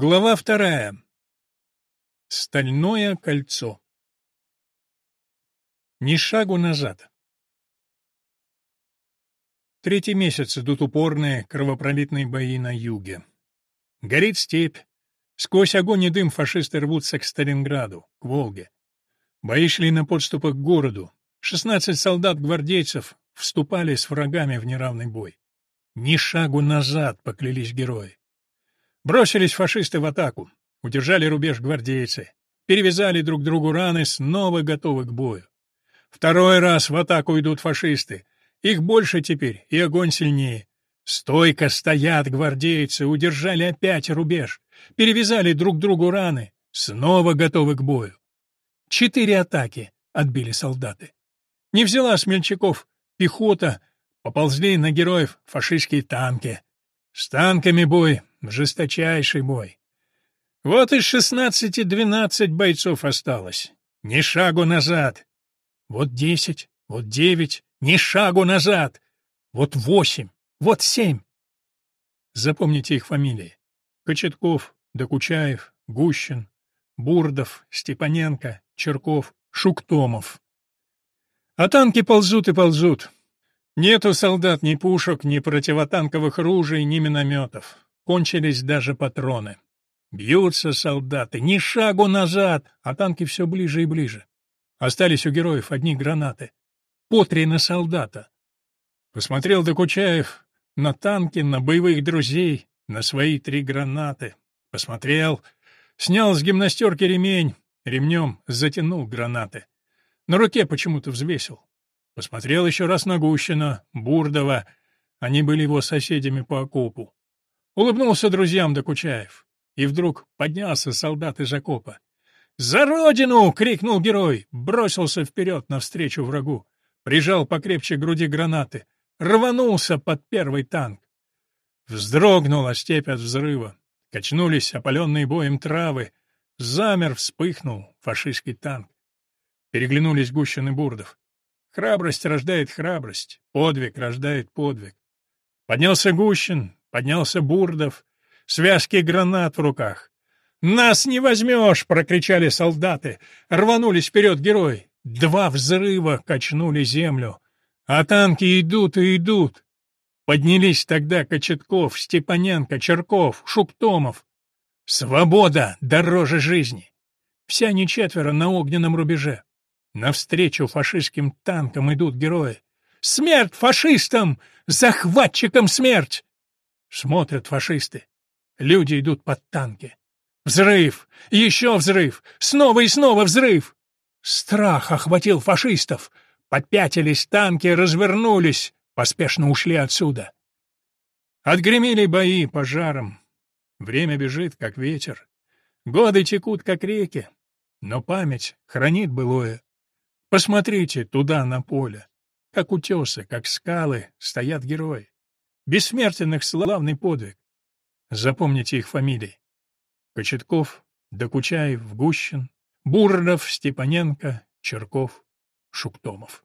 Глава вторая. Стальное кольцо. Ни шагу назад. Третий месяц идут упорные кровопролитные бои на юге. Горит степь. Сквозь огонь и дым фашисты рвутся к Сталинграду, к Волге. Бои шли на подступах к городу. Шестнадцать солдат-гвардейцев вступали с врагами в неравный бой. Ни шагу назад, поклялись герои. Бросились фашисты в атаку, удержали рубеж гвардейцы, перевязали друг другу раны, снова готовы к бою. Второй раз в атаку идут фашисты. Их больше теперь, и огонь сильнее. Стойко стоят гвардейцы, удержали опять рубеж, перевязали друг другу раны, снова готовы к бою. Четыре атаки отбили солдаты. Не взяла смельчаков пехота, поползли на героев фашистские танки. С танками бой жесточайший бой. Вот из шестнадцати двенадцать бойцов осталось. Ни шагу назад. Вот десять, вот девять, ни шагу назад. Вот восемь, вот семь. Запомните их фамилии. Кочетков, Докучаев, Гущин, Бурдов, Степаненко, Черков, Шуктомов. А танки ползут и ползут. Нету солдат ни пушек, ни противотанковых ружей, ни минометов. Кончились даже патроны. Бьются солдаты, ни шагу назад, а танки все ближе и ближе. Остались у героев одни гранаты. По три на солдата. Посмотрел Докучаев на танки, на боевых друзей, на свои три гранаты. Посмотрел, снял с гимнастерки ремень, ремнем затянул гранаты. На руке почему-то взвесил. Посмотрел еще раз на Гущина, Бурдова. Они были его соседями по окопу. Улыбнулся друзьям Докучаев. И вдруг поднялся солдат из окопа. «За родину!» — крикнул герой. Бросился вперед навстречу врагу. Прижал покрепче груди гранаты. Рванулся под первый танк. Вздрогнула степь от взрыва. Качнулись опаленные боем травы. Замер, вспыхнул фашистский танк. Переглянулись Гущин и Бурдов. Храбрость рождает храбрость, подвиг рождает подвиг. Поднялся Гущин, Поднялся Бурдов, связки гранат в руках. «Нас не возьмешь!» — прокричали солдаты. Рванулись вперед герои. Два взрыва качнули землю. А танки идут и идут. Поднялись тогда Кочетков, Степаненко, Черков, Шуктомов. Свобода дороже жизни. Все они четверо на огненном рубеже. Навстречу фашистским танкам идут герои. Смерть фашистам! Захватчикам смерть! Смотрят фашисты. Люди идут под танки. Взрыв! Еще взрыв! Снова и снова взрыв! Страх охватил фашистов. Подпятились танки, развернулись, поспешно ушли отсюда. Отгремели бои пожаром. Время бежит, как ветер. Годы текут, как реки. Но память хранит былое. Посмотрите туда, на поле. Как утесы, как скалы стоят герои. Бессмертенных славный подвиг. Запомните их фамилии. Кочетков, Докучаев, Гущин, Бурнов, Степаненко, Черков, Шуктомов.